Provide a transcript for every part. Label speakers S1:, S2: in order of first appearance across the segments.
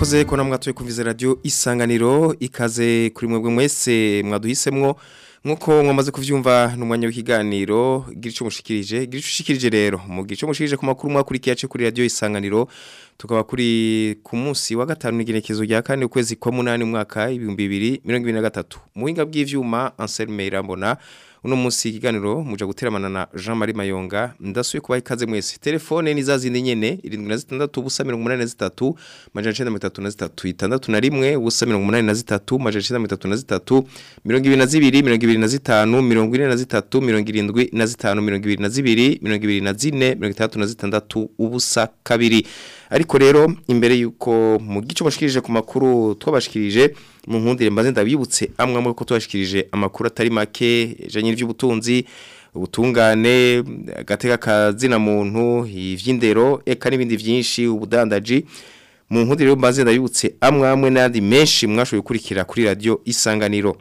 S1: murakoze ko namwe atuye kumviza radio isanganiro ikaze kuri mwebwe mwese mwaduhisemwo. Nkuko mwamaze kuvyumva numwanya w'ikiganiro gico mushikirije gico ushikirije rero. Mu gico mushikirije ku makuru mwakurikiye ace kuri radio isanganiro tukaba kuri ku munsi wa gatanu n'igenekezo rya kane ukwezi kwa munani mwaka 2023 muhinga bw'ivyuma Anselme Irambona uno munsi ikiganiro muja guteramana na Jean Marie Mayonga ndasuye kubaha ikaze mwese. Telefone ni zazindi nyene 76 ubusa 83 majana 933 itandatu na rimwe ubusa 83 majana 933 22 25 43 75 22 24 36 ubusa kabiri. Ariko rero imbere yuko mu gice bashikirije ku makuru twabashikirije mu nkundire mbaze ndabibutse amwe amwe ko twashikirije amakuru atari make janye ivy'ubutunzi ubutungane gateka kazina muntu ivy'indero eka n'ibindi vyinshi ubudandaji. Mu nkundire mbaze ndabibutse amwe amwe n'andi menshi mwashoboye gukurikira kuri radio isanganiro.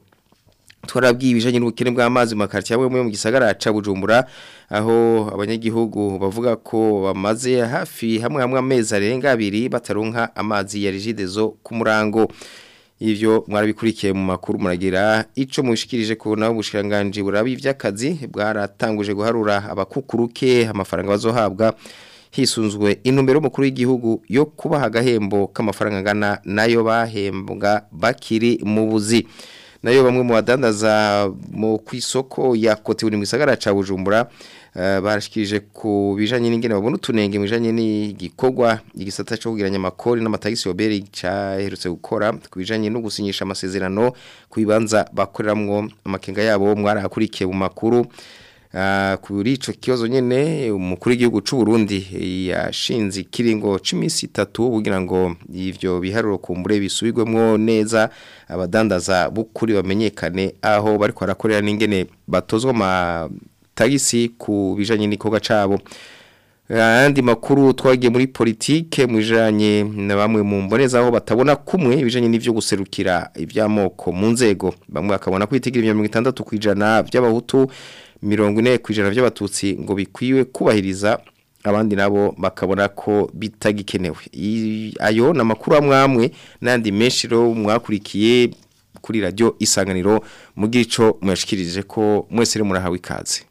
S1: Twarabwiye ibijanye n'ubukene bw'amazi mu makartier amwe mu gisagara ca Bujumbura aho abanyagihugu bavuga ko bamaze hafi hamwe hamwe amezi arenga abiri bataronka amazi ya rigidezo ku murango. Ivyo mwarabikurikiye mu makuru muragira ico mushikirije ko naho bushiranganje burabi ivy'akazi bwaratanguje guharura abakukuruke amafaranga bazohabwa. Hisunzwe intumbero mukuru y'igihugu yo kubaha agahembo k'amafaranga angana na yo bahembwa bakiri mu buzi. Na yo bamwe mu badandaza mu kwisoko ya kote buri mu gisagara ca Bujumbura uh, barashikije ku bijanye n'ingene babona utunenge mu bijanye n'igikorwa igisata cyo kugiranya amakori n'amatagisi yobere caherutse gukora ku bijanye no gusinyisha amasezerano ku bibanza bakoreramwo. Amakenga yabo mwarahakurikiye mu makuru. Kuri ico kibazo nyene umukuru w'igihugu c'u Burundi yashinze kiringo c'imisi 3 kugira ngo ivyo biharuro kumbure bisubirwemwo neza. Abadandaza bukuri bamenyekane aho bariko barakorera n'ingene batozwa ma tagisi ku bijanye n'ikoga cabo. Andi makuru twagiye muri politike mujanye na bamwe mu mboneza aho batabona kumwe ibijanye n'ivyo guserukira ivy'amoko mu nzego. Bamwe bakabona kwitigira 60 kwijana by'abahutu mirongo ine ku ijana by'abatutsi ngo bikwiwe kubahiriza abandi nabo bakabona ko bitagikenewe. Ayo ni amakuru amwe amwe n'andi menshi rero mwakurikiye kuri radiyo isanganiro mu gico muyashikirije ko mwese rero murahawe ikaze.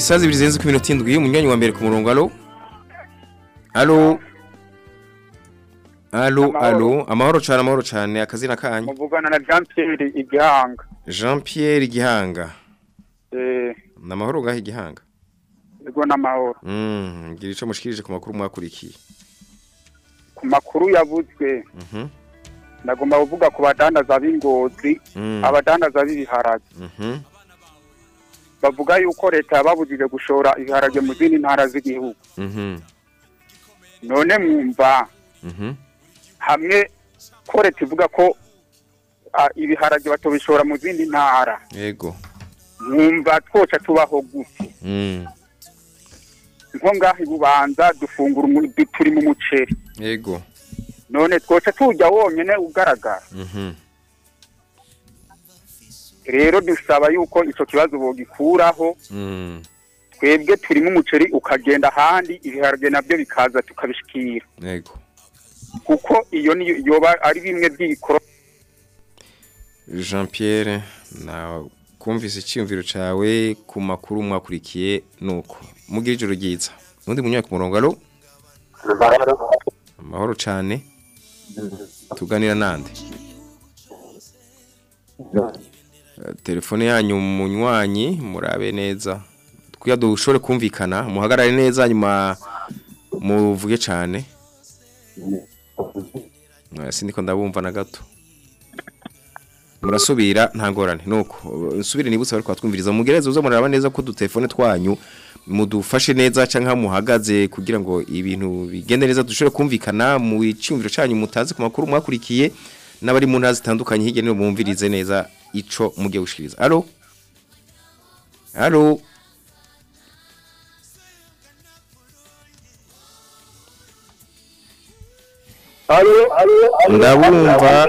S1: Kwisazi bizenze ku minota indwi umunywanyi wa mbere ku murongo alo Alo Alo alo amahoro cyane amahoro cyane akazina kanyu?
S2: Muvugana na Jean Pierre Igihanga.
S1: Jean Pierre Igihanga.
S2: Eh.
S1: Namahoro gahe Igihanga?
S2: Ego namahoro
S1: Mm ngira ico mushikirije ku makuru mwakurikiye.
S2: Ku makuru yavuzwe.
S1: Mhm.
S2: Ndagomba kuvuga ku badandaza b'ingozi
S1: Mm.
S2: abadandaza b'ibiharage
S1: Mhm.
S2: Bavuga yuko leta yababujije gushora ibiharage mu zindi ntara z'igihugu.
S1: Mhm.
S2: None mwumva
S1: Mhm.
S2: hamwe ko leta ivuga ko ibiharage batobishora mu zindi ntara.
S1: Yego.
S2: Mwumva twoca tubaho gute?
S1: Mm.
S2: Nko ngaho ibubanza dufungura turi mu muceri
S1: Yego.
S2: None twoca tuwurya wonyene ugaragara.
S1: Mhm.
S2: Rero dusaba yuko ico kibazo bogikuraho.
S1: Mm.
S2: Twebwe turimo umuceri ukagenda ahandi ibiharage na byo bikaza tukabishikira.
S1: Yego.
S2: Kuko iyo niyo yoba ari bimwe by'ibikoro.
S1: Jean Pierre na kumvise icyumviro cawe ku makuru mwakurikiye nuko. Mugira ijoro ryiza. Undi munyaka ku murongo alo amahoro. Cyane. Tuganira nande? Eh, telefone yanyu munywanyi murabe neza. Kuya dushobore kumvikana muhagarare neza nyuma muvuge cyane. Eh, sindiko ndabumva na gato. Murasubira nta ngorane. Nuko nsubire nibutse bari kwatwumviriza mugereze uza muraba neza ko dutelefone twanyu mudufashe neza canke muhagaze kugira ngo ibintu bigende neza dushobore kumvikana mu icumviro canyu mutazi ku makuru mwakurikiye n'abari mu ntara zitandukanye hirya no bumvirize neza ico mugiye gushikiriza
S3: alo, alo.
S1: ndabumva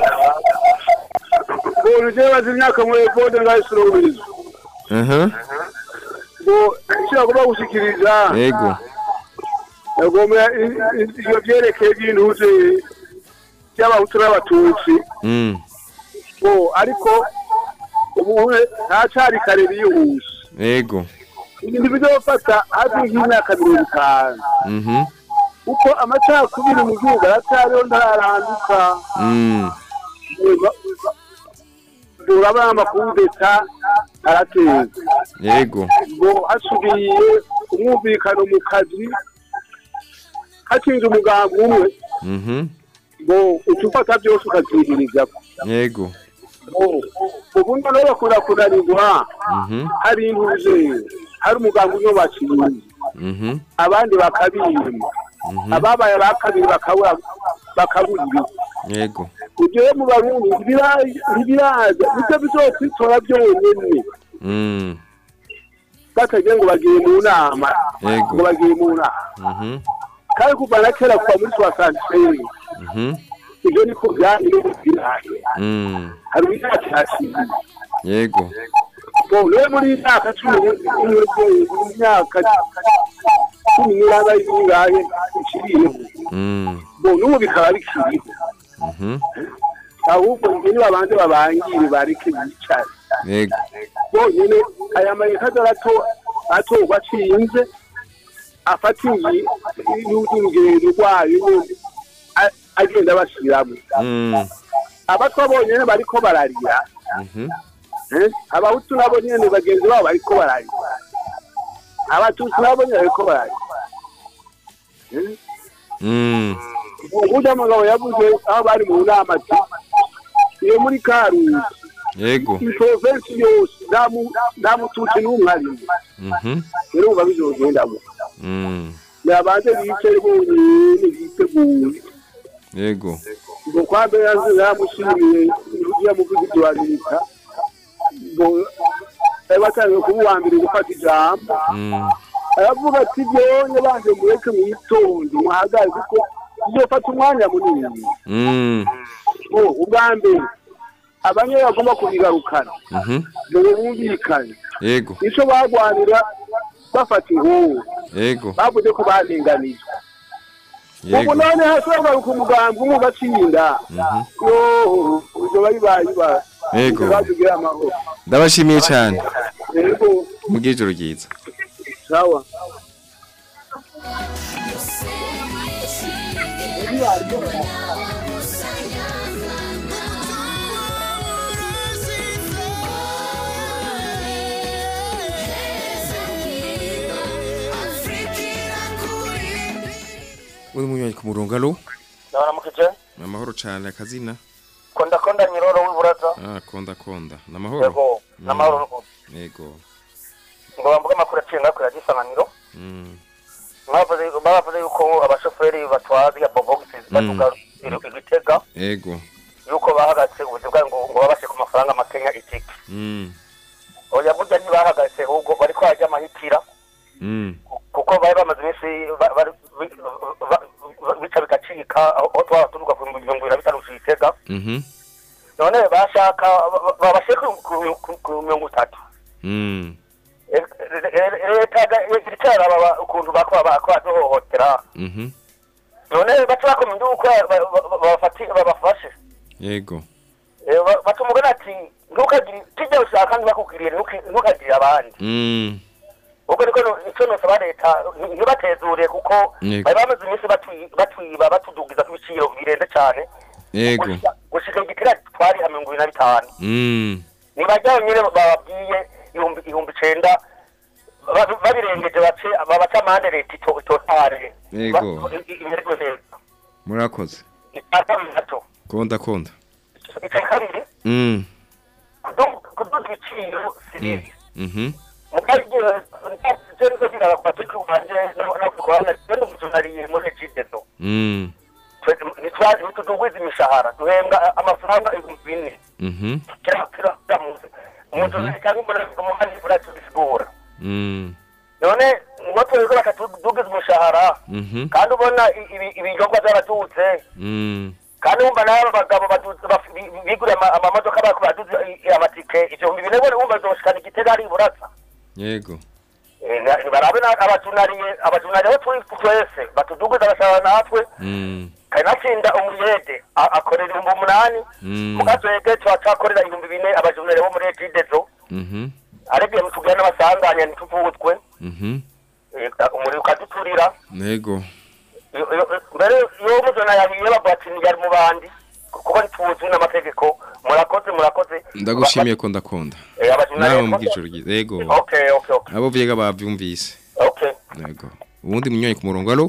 S3: nje bazi imyaka mu epode ngayisurubiriza. nshaka kuba gushikiriza.
S1: yego
S3: Nagomba iyo byerekeye ibintu bye by'abahutu n'abatutsi.
S1: mm
S3: ariko ubu ntacari kare biyihuse.
S1: yego.
S3: Ibintu bizofata hafi nk'imyaka mirongo itanu.
S1: mhm.
S3: Kuko amacakubiri mu gihugu aracyariho ntararanduka.
S1: mm.
S3: Duraba amakudeta arateza.
S1: yego.
S3: Ngo hasubiye umwumvikano mu kazi hakinze umugambi umwe.
S1: Mhm.
S3: Ngo uca ufata byose ukabyihiriza
S1: yego.
S3: Ubu noneho bakunda kunanirwa
S1: mhm.
S3: Hari intuze hari umugambi umwe bakinnye
S1: mhm.
S3: Abandi bakabima
S1: mhm.
S3: Ababaye aba kabiri bakaburira.
S1: Yego.
S3: Ugiye mu barundi ntibira- ntibiraza ni byo bizokwitora byonyine
S1: mm.
S3: Batagiye ngo bagiye mu nama. Ngo bagiye mu nama. Kandi kuva na kera kuva muri
S1: mhm.
S3: Ibyo niko byari biraye
S1: mm.
S3: Hari imyaka ihashize
S1: yego.
S3: Rero muri iyi myaka cumi imyaka cumi n'iranga y'ingahe ikiriho n'ubu bikaba bikiriho ahubwo njye nibabanze babangire bareke bicare
S1: yego.
S3: bonyine aya mayeka azarato atorwa acinze afatiye n'urugendo rwayo nyine a- agenda bashyiramo
S1: mm.
S3: Abatwa bonyine bariko bararira.
S1: Mhm.
S3: Eh, abahutu nabo nyene bagenzi babo bariko bararira. Abatutsi nabo nyene bariko bararira. Eh,
S1: mm.
S3: Burya mugabo yavuze aho bari mu nama ati iyo muri karusi
S1: yego.
S3: Iprovensi yose nta mu- nta mututsi n'umwe arimo
S1: mhm.
S3: Rero uba bizogendamo
S1: mm
S3: yabanze bicare bonyine biteguye
S1: yego.
S3: Ngo kwa mbere yazi yamushimiye uriya muvugizi wa leta ngo bari batangiye kuba uwa mbere gufata ijambo.
S1: Mm.
S3: Aravuga ati byonye banje mureke mwitonde muhagaze kuko bizofata umwanya munini.
S1: Mm.
S3: Ubwa mbere abanye bagomba kubigarukana
S1: mhm.
S3: Ngo bumvikane.
S1: Yego.
S3: Ico bagwanira bafata inkuru
S1: yego.
S3: Bavuze ko barenganijwe ubu none hashobora kugaruka umugambi umwe ugatsinda
S1: mhm
S3: yoho ibyo bari bayiba
S1: Yego. ndabashimiye cyane mugire ijoro ryiza
S3: sawa
S1: uri munywanyi ku murongo alo
S4: ndabaramukije
S1: amahoro cyane akazina
S4: konda konda nyiroro w'iburaza
S1: ah konda konda namahoro?
S4: Yego n'amahoro n'ukuntu
S1: yego
S4: ngo bambuge amakuru aciye
S1: mm.
S4: Mwavuze bavuze yuko abashoferi batwara ya bobogisi batuga igitega
S1: yego
S4: yuko bahagaze ubuzi bwabo ngo babashe ku mafaranga makenya itike
S1: mm.
S4: Oya burya ntibahagaze ahubwo bariko bajya amahitira kuko bari bamaze iminsi bica bigacika aho twaba tuvuga ku bihumbi mirongo ibiri na bitanu igitega
S1: mhm
S4: none bashaka ba- babashe ku- ku- ku- ku mirongo itatu.
S1: Mm.
S4: Leta icaraba ukuntu baduhohotera
S1: mhm
S4: none baca bakomye uko babafashe.
S1: Yego.
S4: Baca umugani ati ntukagire tujya ushaka ntibakugiriye ntukagirire abandi.
S1: Mm.
S4: Ubwo niko icyo nosaba leta ntibatezure kuko bari bamaze iminsi batwi- batwiba batudugiza ku biciro birenze cyane.
S1: Yego.
S4: Gushika- gushika igitira twari ha mirongo ibiri na bitanu.
S1: Mm.
S4: Nibajyaho nyine bababwiye ibihumbi icenda ba- babirengeje bace babaca amande leta ito- itotare
S1: Yego. Murakoze. Konda konda.
S4: Icya kabiri?
S1: Mm.
S4: Kudu- kuduza ibiciro si bibi
S1: mhm
S4: mugabo igihe je niko kiraga kwa turi kwanje no no kwana rero mutunariye muri jidezo
S1: Mm.
S4: nitwaje nitudugwiza imishahara duhembwa amafaranga ibihumbi bine
S1: Mhm.
S4: kira kira damuze umuntu cyangwa umuntu umuhani buratubisigura
S1: Mm.
S4: none ngo twebwe bakatudugiza umushahara
S1: Mhm.
S4: kandi ubona i- ibi- ibinyobwa byaradutse
S1: Mm.
S4: kandi wumva nawe bagabo baduze baf- bi- biguriye ama- amamodoka bako baduze amatike igihumbi bine bone wumva zoshikana igitega ari iburasa
S1: Yego.
S4: Eh, barabe na- abajunariye abajunariye aho twese batudugiza agashahara natwe
S1: Mm.
S4: kanatsinda umuyede akorera ibihumbi umunani
S1: Mm.
S4: mugazwege twacakorera ibihumbi bine abajunariye bo muri ejidezo
S1: Mhm.
S4: arebye tugira n'abasanganya ntituvutwe
S1: Mhm.
S4: eh, umuriro ukaduturira
S1: Yego.
S4: Mbere iyo umujana yahiye bavuga ati yari mu bandi kuko ntituzwi n'amategeko murakoze murakoze
S1: Ndagushimiye ko ndakunda.
S4: Eh,
S1: Nawe mu bwiciro ryiza. Yego.
S4: okay okay okay
S1: Abo vyega bavyumvise.
S4: okay
S1: Yego. Ubundi munyonyi ku murongo alo?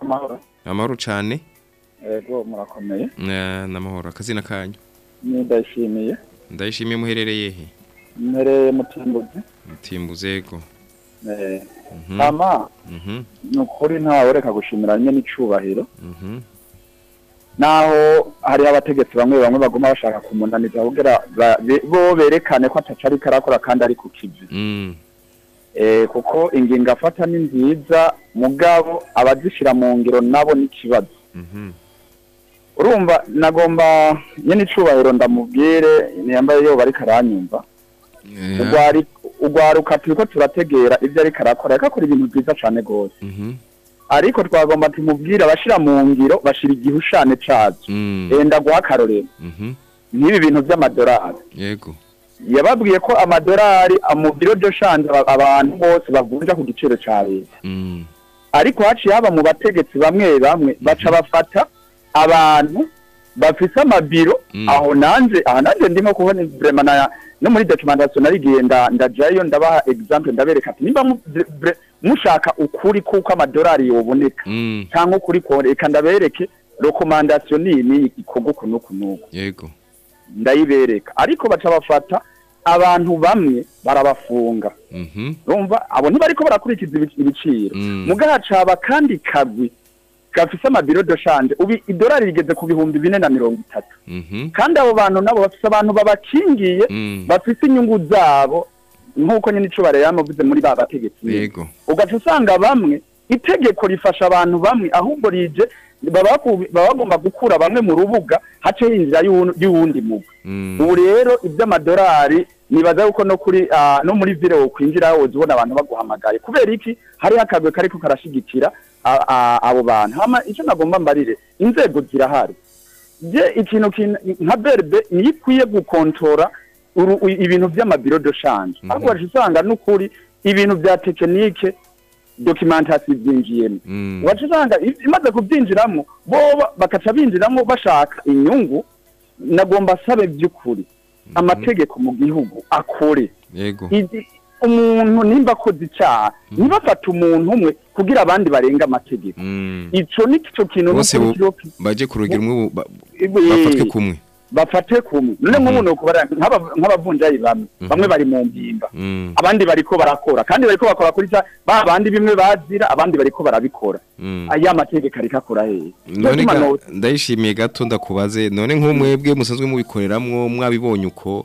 S5: amahoro
S1: Amahoro cane.
S5: yego murakomeye
S1: namahoro akazina kanyu.
S5: ndashimiye
S1: Ndayishimiye muherereye he?
S5: mmereye mutimbuzi
S1: Mutimbuze yego.
S5: Eh,
S1: Mhm.
S5: ama
S1: Mhm.
S5: ni ukuri ntawe reka gushimira nyine n'icubahiro
S1: Mhm.
S5: naho hariho abategetsi bamwe bamwe baguma bashaka kumunaniza kugira bo berekane ko ataca ariko arakora kandi ari ku kivi
S1: Mm.
S5: Eh, kuko ingingo afata ni nziza mugabo abazishira mu ngiro nabo n'ikibazo
S1: Mhm.
S5: urumva nagomba nyine icubahiro ndamubwire niyambaye yoba ariko aranyumva Ugwari- ugwaruka turiko turategera ivyo ariko arakora ariko akora ibintu vyiza cane gose
S1: Mhm.
S5: Ariko twagomba tumubwire abashira mu ngiro bashira igihushane cazo
S1: Mm.
S5: enda guha akarorero
S1: Mhm.
S5: nk'ibi bintu vy'amadorari
S1: Yego.
S5: yababwiye ko amadorari mu biro byo shanje aba- abantu bose bavunja ku giciro ca leta
S1: Mm.
S5: ariko haciye haba mu bategetsi bamwe bamwe baca bafata abantu bafise amabiro
S1: Mm.
S5: aho nanze aha nanze ndimo kubona na no muri documentation narigiye nda ndajayo ndabaha example ndabereka ati bre- mushaka ukuri kuko amadorari yoboneka
S1: Mm.
S5: cyangwa ukuri koreka ndabereke recommandation ni ni ikorwa uku n'uku n'uku
S1: Yego.
S5: ndayibereka ariko baca bafata abantu bamwe barabafunga
S1: Mhm.
S5: urumva abo ntibariko barakurikiza ibi- ibiciro
S1: Mm.
S5: mugahacaba kandi kagwi gafise amabiro de shanje ubu idolari rigeze ku bihumbi bine na mirongo itatu
S1: Mhm.
S5: kandi abo bantu nabo bafise abantu babakingiye
S1: Mm.
S5: bafise inyungu zabo nk'uko nyine icubare yamuvuze muri ba bategetsi
S1: Yego.
S5: ugaca usanga bamwe itegeko rifasha abantu bamwe ahubwo rije baba bagomba gukura bamwe mu rubuga hace hinjira y'uwu- y'uwundi muga
S1: Mm.
S5: ubu rero iby'amadolari nibaza yuko no kuri ah, no muri vile wokwinjira woza ubona abantu baguhamagaye kubera iki hariho akagwe kariko karashigikira abo bantu. Icyo nagomba mbarire inzego zirahari. Ikintu kin- nka berbe niyo ikwiye gukontora ibintu by'amabiro de shanje
S1: Mhm.
S5: ariko waje usanga n'ukuri ibintu bya tekinike documentation byinjiyemo
S1: Mm.
S5: wacu usanga imaze kubyinjiramo bo bakaca binjiramo bashaka inyungu nagomba sabe by'ukuri. Amategeko mu gihugu akore. Umuntu nimba akoze icyaha ntibafate umuntu umwe kugira abandi barenga amategeko.
S1: Mm.
S5: ico ni cyo kintu
S1: Bose
S5: n'ukuri
S1: bu-
S5: kiro-
S1: baje kurugera umwe bu- ba-
S5: eh,
S1: bafatwe kumwe.
S5: bafate kumwe none ukubara nk'aba- nk'abavunjayi bamwe. Bamwe bari mu mpimba abandi bariko barakora. Kandi bariko bakora kuri cya ba bandi bimwe bazira abandi bariko barabikora. Aya mategeko ariko akora hehe
S1: ndayishimiye gato ndakubaze. None nk'umwebwe musanzwe mubikoreramwo mwabibonye uko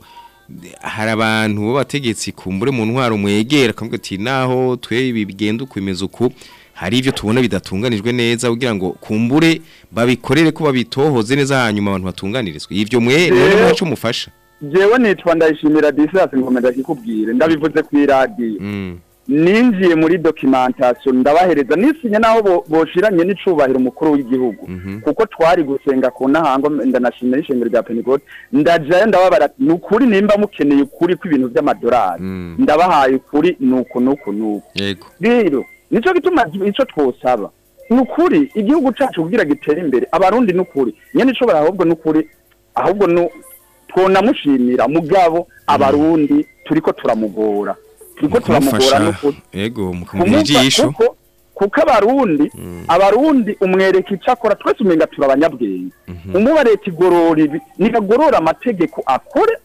S1: hari abantu b'abategetsi kumbure mu ntwaro mwegera akavuga ati naho twe ibi bigenda uko bimeze uku? Hari ibyo tubona bidatunganijwe neza kugira ngo kumbure babikorere ko babitohoze neza hanyuma abantu batunganirizwe. Ivyo mwe none mwacu mufasha.
S5: jewe nitwa ndayishimira disasi ngomeza kikubwire ndabivuze ku iradiyo.
S1: Mm.
S5: Ninjiye muri documentation ndabahereza. Nisinye naho bo- boshiranye n'icubahiro umukuru w'igihugu.
S1: Mhm.
S5: kuko twari gusenga ku nahango ndanashimira ishengero rya Pentecost. Ndajayo ndababara. Ni ukuri nimba mukeneye ukuri kw'ibintu by'amadolari
S1: Mm.
S5: ndabahaye ukuri nuku nuku nuku.
S1: Yego.
S5: Rero nico gituma ico twosaba. Ni ukuri igihugu cacu kugira gitere imbere abarundi ni ukuri. Nyene ico ahubwo ni ukuri ahubwo twonamushimira. Mugabo abarundi turiko turamugora. Turiko turamugora n'ukuri
S1: yego mukamugira
S5: kumufasha
S1: ijisho.
S5: kuko abarundi abarundi umwereka icyo akora twese umenga turi abanyabwenge. Umuba leta igorora ibi nigagorora amategeko akore.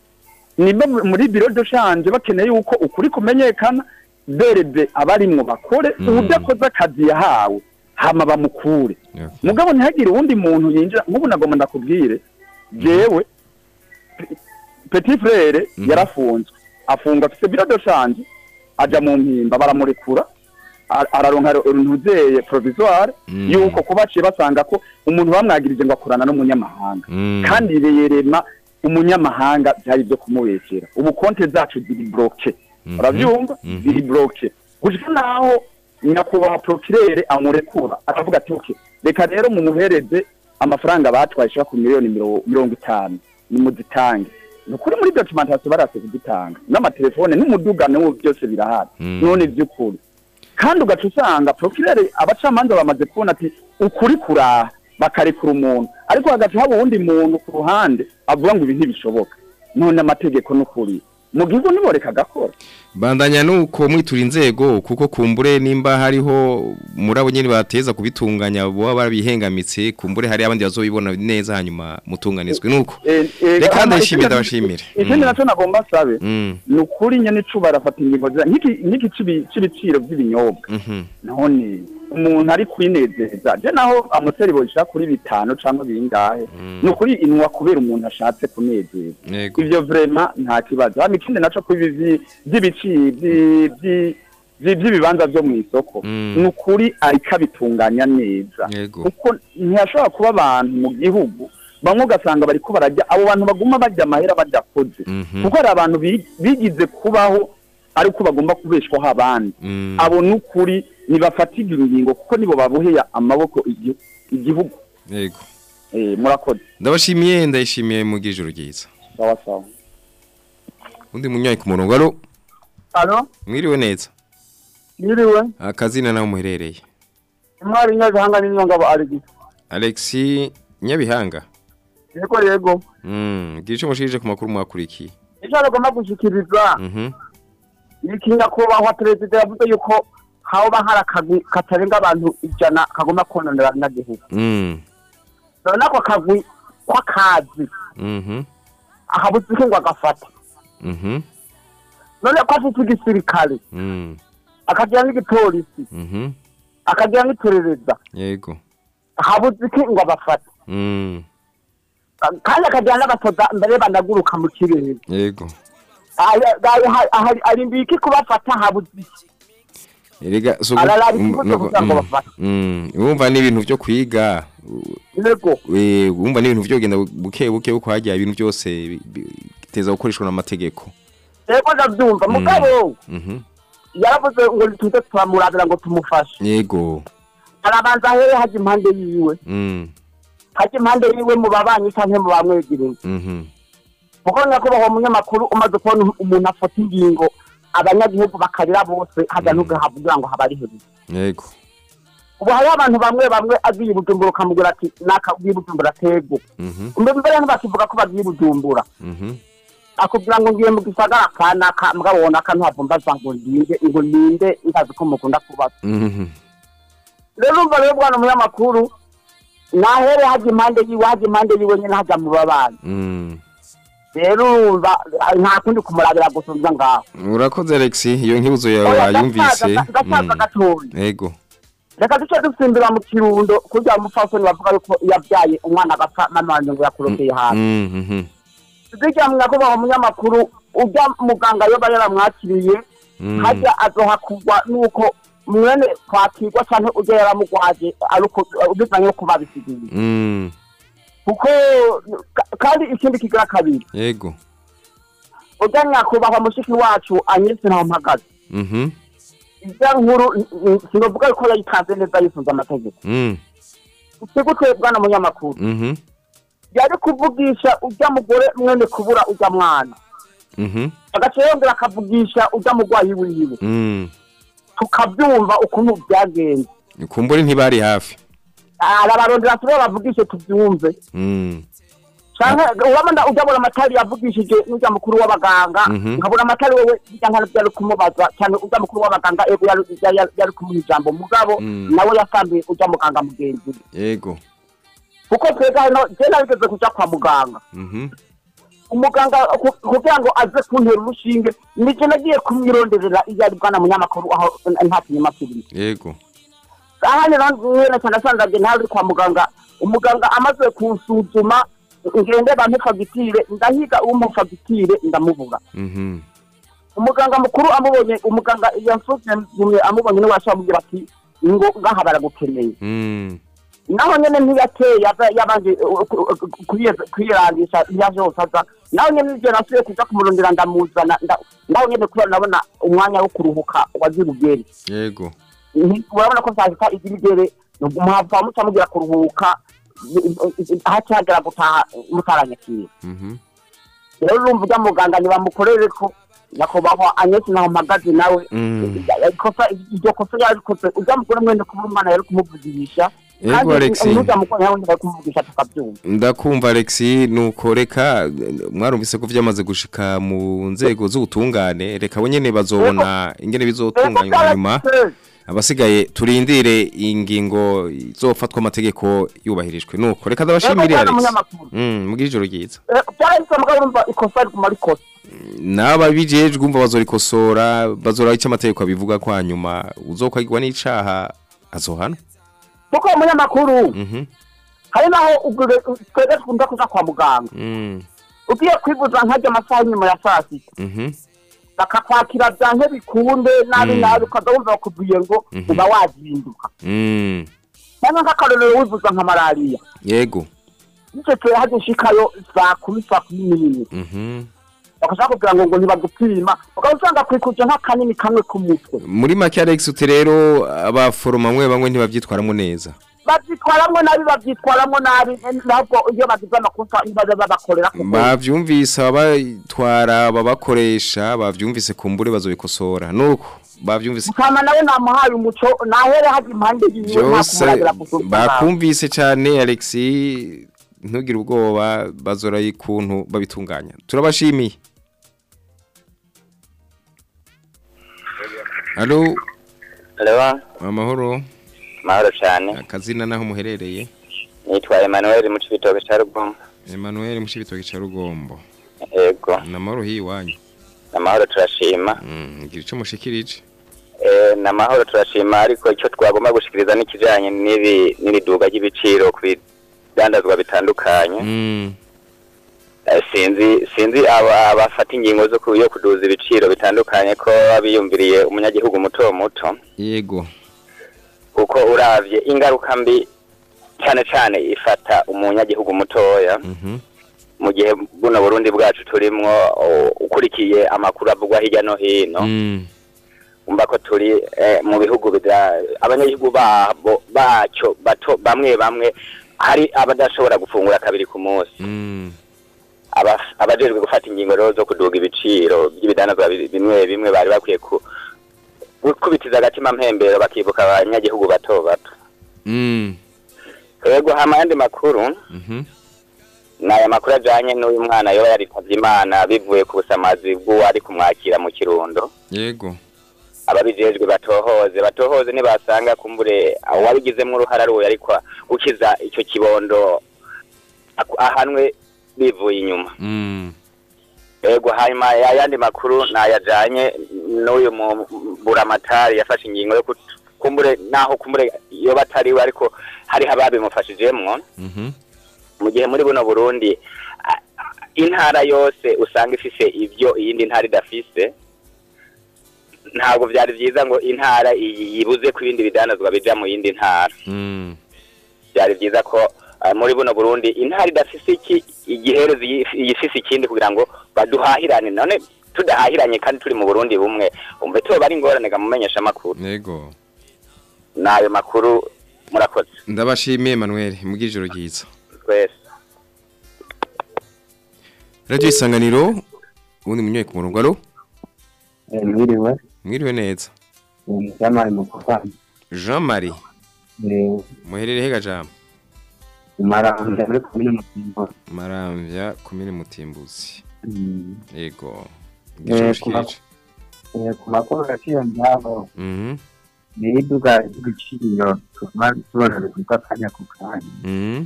S5: Niba muri biro de shanje bakeneye yuko ukuri kumenyekana berebe abarimwo bakore
S1: Mm.
S5: udakoze akazi yahawe hama bamukure. Mugabo ntihagire uwundi muntu yinjira nk'ubu nagomba ndakubwire. Jewe Pe- petit frere
S1: Mhm.
S5: yarafunzwe. Afungwa afise biro de change aja mu mpimba baramurekura araronka runtuzeye provisoire
S1: Mm.
S5: yuko kubaciye basanga ko umuntu bamwagirije ngo akorana n'umunyamahanga
S1: Mm.
S5: kandi yerema umunyamahanga byari byo kumubesera ubu konte zacu ziri bloke
S1: Mhm.
S5: urabyumva
S1: Mhm.
S5: ziri bloke gushika naho nyakubahwa procureur amurekura aravuga ati okay reka rero mumuhereze amafaranga batwaye ashika ku miliyoni miro- mirongo itanu nimuzitange ni ukuri muri documentation barase kuzitanga n'amatelefone n'umuduga n'ubu byose birahari.
S1: Mm.
S5: none by'ukuri kandi ugaca usanga procureur abacamanza bamaze kubona ati ukuri kuraha bakarekura umuntu. Ariko hagati haba uwundi muntu ku ruhande avuga ngo ibi ntibishoboka. None amategeko n'ukuri. Mu gihugu niboreka agakora
S1: bandanya nuko mwitura inzego kuko kumbure nimba hariho murabo nyene bateza kubitunganya boba barabihengamitse kumbure hari abandi bazobibona neza hanyuma mutunganizwe. Nuko.
S5: Eh, eh,
S1: Reka
S5: hama
S1: ndayishimire,
S5: ikindi-
S1: ndabashimire.
S5: ikindi
S1: Mm.
S5: naco nagomba sabe
S1: mm.
S5: ni ukuri nyene icuba arafata ingingo nk'iki c'ibiciro vy'ibinyobwa.
S1: Mhm.
S5: None umuntu ari kwinezeza. Je naho amuseri boshaka kuri bitanu canke bingahe?
S1: Mm.
S5: ni ukuri inwa kubera umuntu ashatse kunezeza. Ivyo vrema nta kibazo. Hama ikindi naco kwibi vyi- vy'ibiciro vyi- vyi- vyi- vy'ibibanza vyo mw'isoko
S1: Mm.
S5: ni ukuri ariko abitunganya neza. Kuko ntihashobora kuba abantu mu gihugu bamwe ugasanga bariko barajya abo bantu baguma barya amahera badakoze.
S1: Mhm.
S5: kuko hari abantu bi- bigize kubaho ariko bagomba kubeshwaho abandi.
S1: Mm.
S5: abo n'ukuri nibafatirwa ingingo kuko nibo baboheye amaboko igi- igihugu.
S1: Yego.
S5: Eh, murakoze
S1: ndabashimiye ndayishimiye mu ijoro ryiza.
S5: Sawa sawa.
S1: Undi munyayi ku murongo alo
S6: alo
S1: mwiriwe neza?
S6: Yiriwe
S1: akazina naho muherereye?
S6: Intwari nyabihanga n'inyongabo arigi
S1: Alexi Nyabihanga?
S6: Yego yego.
S1: Mm gisho mushije ku makuru mwakurikiye.
S6: Icyo agomba gushikiriza
S1: mhm.
S6: iki nyakubahwa perezida yavuze yuko haba hari akagwi katarenga abantu ijana kagomba kononera abanyagihugu
S1: mm
S6: none ako kagwi kw'akazi
S1: mhm
S6: ahabuze iki ngo agafata
S1: mhm
S6: none ko afite igisirikare
S1: mm
S6: akagira n'igipolisi
S1: mhm
S6: akagira n'iperereza
S1: yego
S6: habuze iki ngo abafate
S1: mm
S6: kandi akagira n'abasoda mbere banaguruka mu kirere
S1: yego
S6: arindiye iki kubafata habuze iki
S1: erega
S6: bafate.
S1: mm wumva ni ibintu byo kwiga wumva ni ibintu byo genda buke buke uko hajya ibintu byose bi- bi- biteza gukoreshwa n'amategeko
S6: yego ndabyumva. Mugabo
S1: mhm.
S6: yaravuze ngo tuze turamurabira ngo tumufashe.
S1: Yego.
S6: Arabanza ahere hajya impande yiwe.
S1: Mm.
S6: Hajya impande yiwe mu babanyi cyangwa mu bamwegereye
S1: mhm.
S6: Kuko nyakubahwa umunyamakuru umaze kubona umuntu afata ingingo abanyagihugu bakarira bose hajya
S1: Mm.
S6: ntugahavugira ngo habari hejuru.
S1: Yego.
S6: Ubu hariho abantu bamwe bamwe agiye bujumbura ukamubwira ati nakabwiye bujumbura tego
S1: mhm.
S6: Mbere ntibakivuga ko bagiye bujumbura.
S1: Mhm.
S6: Akubwira ngo ngiye mu gisagara kanaka mugabo wona akantuhavumbaza ngo ninde ngo ninde ndazi ko mukunda kubaza.
S1: Mhm.
S6: Rero urumva rero bwana munyamakuru nahere hajya impande yiwe hajya impande yiwe nyine hajya mu babanyi
S1: mm.
S6: Rero nta kundi kumurabira gusubiza ngaho
S1: urakoze Alex. Iyo nkibuzo yawe
S6: Oya,
S1: yayumvise
S6: ndasaza- ndasaza
S1: Mm.
S6: gatoya
S1: yego.
S6: Reka duce dusimbira mu kirundo kugira umupfasoni bavuga yuko yabyaye umwana agapfa n'amande ngo yakurokeye hasi.
S1: Mm, mhm
S6: zijya mu nyakubahwa umunyamakuru ujya muganga yoba yaramwakiriye
S1: Mm.
S6: hajya azohakugwa nuko mwene kwakirwa cyangwa ujya yaramugwaje ariko bivanye no kuba bisigiye. Kuko ka- kandi ikindi kigira kabiri.
S1: Yego.
S6: Ujya nyakubahwa mushiki wacu anyese ntaho mpagaze.
S1: Mhm.
S6: Ijya nkuru sinovuga yuko yayitanze neza yisunze amategeko.
S1: Mm.
S6: sigutwe bwana munyamakuru
S1: mhm.
S6: Yari kuvugisha ujya mugore mwene kubura ujya mwana.
S1: Mhm.
S6: Agace yongera akavugisha ujya mugwayi wiwe.
S1: Mm.
S6: tukabyumva ukuntu byagenze.
S1: Kumbure ntibari hafi.
S6: Arabarondera turiya bavugishe tubyumve urabona ujya abona amatari yavugishije n'ujya mukuru w'abaganga nkabona amatari wewe bijya nkana byari kumubaza cyane ujya mukuru w'abaganga ego. Yari- kumuha ijambo mugabo nawe yasambiye ujya muganga. Mugenzi we
S1: yego
S6: kuko twebwe hano je narigeze kuja kwa muganga umuganga ku- kugira ngo aze kuntera urushinge nije nagiye kumwironderera iyo ari bwana munyamakuru aho nta kinyama kirimo
S1: yego
S6: aha rero cyane asanzwe ntawe uri kwa muganga. Umuganga amaze kunsuzuma ngende bampe fagitire ndahiga umpa fagitire ndamubura
S1: mhm.
S6: Umuganga mukuru amubonye umuganga yansuzumye amubonye kumubwira ati ngo ngaha baragukeneye.
S1: Mm
S6: naho nyene ntiyateye yabanje uh, ku- kuyiye- kuyirangisha yaje hose aza naho nyene nivyo nasubiye kuja kumurondera ndamuzana nda- naho nyene kubera nabona umwanya wo kuruhuka wagira ugere
S1: yego.
S6: Urabona ko sahita igira igere muhava muca mugira kuruhuka hacagera gutaha mutaranyakira
S1: mhm.
S6: Rero urumva ujya muganga ntibamukorere ko nyakubahwa anyesi naho mpagaze nawe.
S1: Mm.
S6: iryo kosa yarikoze ujya mugore mwene kubura umwana yari kumuvugisha
S1: Yego,
S6: tukabyumva.
S1: Ndakumva Alexi nuko reka mwarumvise ko vyamaze gushika mu nzego z'ubutungane reka bo nyene bazobona ingene bizotunganywa nyuma abasigaye turindire ingingo izofatwa amategeko yubahirijwe. Nuko reka ndabashimire Alex. mm mugira ijoro ryiza.
S6: Byarahise mugabo urumva ikosa riguma rikosa
S1: naba bijejwe umva bazorikosora bazora icyo amategeko abivuga kwa nyuma uzokwagirwa n'icaha azohana
S6: kuko umunyamakuru
S1: mhm.
S6: hari naho twebwe twumva kuja kwa muganga.
S1: Mm.
S6: Ugiye kwivuza nkajya amasaha nyuma ya saa sita.
S1: Mhm.
S6: Bakakwakira byanke bikunde nabi
S1: Mm.
S6: nabi ukaza wumva bakubwiye ngo
S1: Mhm.
S6: uba wazinduka.
S1: Mm.
S6: Cyangwa nk'akarorero wivuza nka malariya.
S1: Yego.
S6: Bityo tuye hajya ushikayo saa kumi saa kumi n'imwe.
S1: Mhm.
S6: Bakashaka kugira ngo ngo ntibagupima ukaba usanga kwikuje nk'akanini kamwe k'umutwe.
S1: Muri make Alex uti rero abaforoma bamwe bamwe ntibavyitwaramo neza.
S6: Babyitwaramo nabi babyitwaramo nabi. Ntabwo iyo bagize amakosa nibaza babakorera
S1: bavyumvise abatwara babakoresha bavyumvise kumbure bazobikosora nuko bavyumvise
S6: mukama nawe namuhaye umuco nahere hajya impande yiwe
S1: bakumvise cyane Alex. Ntugire ubwoba bazora ikuntu babitunganya. Turabashimiye. Allo
S7: Halo,
S1: amahoro.
S7: Mahoro cyane.
S1: akazina naho muherereye
S7: Nitwa Emmanuel mu Cibitoke ca Rugombo.
S1: Emmanuel mushibitoke ca Rugombo
S7: Yego,
S1: namahoro hiwanyu
S7: namahoro turashima.
S1: mm ngira ico mushikirije
S7: Eh, namahoro turashima ariko icyo twagomba gushikiriza n'ikijanye n'ibi n'ibiduga ry'ibiciro ku bidandazwa bitandukanye.
S1: mm
S7: Eh, sinzi sinzi aba abafata ingingo zo yo kuduza ibiciro bitandukanye ko abiyumviriye umunyagihugu muto muto
S1: yego
S7: kuko uravye ingaruka mbi cyane cyane ifata umunyagihugu mutoya.
S1: Mhm.
S7: Mu gihe buno Burundi bwacu turimwo o- ukurikiye amakuru avugwa hirya no hino.
S1: Mm.
S7: Umva ko turi eh, mu bihugu abanyagihugu babo bacyo bato bamwe bamwe hari abadashobora gufungura kabiri ku munsi.
S1: Mm.
S7: Aba- abajejwe gufata ingingo rero zo kuduga ibiciro by'ibidandazwa bi- bimwe bimwe bari bakwiye gukubitiza agatima mpembero bakibuka abanyagihugu bato bato.
S1: Mm.
S7: Yego hama yandi makuru
S1: mhm
S7: ni aya makuru ajanye n'uyu mwana yoba yaritavye imana bivuye ku busamazi bw'uwari kumwakira mu kirundo.
S1: Yego.
S7: Ababijejwe batohoze batohoze nibasanga kumbure uwabigizemwo uruhara ari uwo ariko gukiza icyo kibondo ahanwe bivuye inyuma.
S1: Mm
S7: yego hanyuma ayandi makuru nayajanye n'uyu mu- buramatari yafashe ingingo yo kumbure naho kumbure yoba atariwe ariko hariho ababimufashijemwo
S1: mhm.
S7: Mu gihe muri buno burundi intara yose usanga ifise ibyo iyindi ntara idafise. Ntabwo byari byiza ngo intara yibuze ku ibindi bidandazwa bija mu yindi ntara.
S1: Mm.
S7: Byari byiza ko muri buno burundi intara idafise iki igihereza iyi- iyifise ikindi kugira ngo baduhahirane. None tudahahiranye kandi turi mu burundi bumwe. Umve tuba ari ingorane ga mumenyesha amakuru.
S1: Yego.
S7: N'ayo makuru murakoze.
S1: Ndabashimiye Emmanuel. Mugira ijoro ryiza.
S7: Twese.
S1: Radio Isanganiro ubundi munyoye ku murongo alo?
S8: Mwiriwe.
S1: Mwiriwe neza.
S8: Jamani mu kuvana
S1: Jean Marie muherereye hega jambo?
S8: Maranga muri komine mutimbo
S1: Maramvya komine Mutimbuzi. Yego
S8: Eh, ku makuru ngaho
S1: mhm
S8: ni iduga ry'ibiciro tuma tubona bikorwa akanya ku kanya
S1: mhm